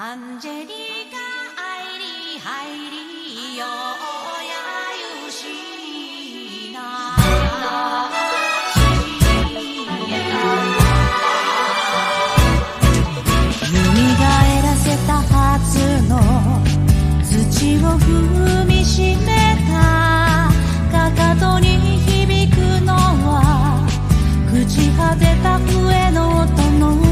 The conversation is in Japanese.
アンジェリカ・アイリー・ハイリよやゆしな。蘇らせたはずの土を踏みしめた。かかとに響くのは。朽ち果てた笛の音の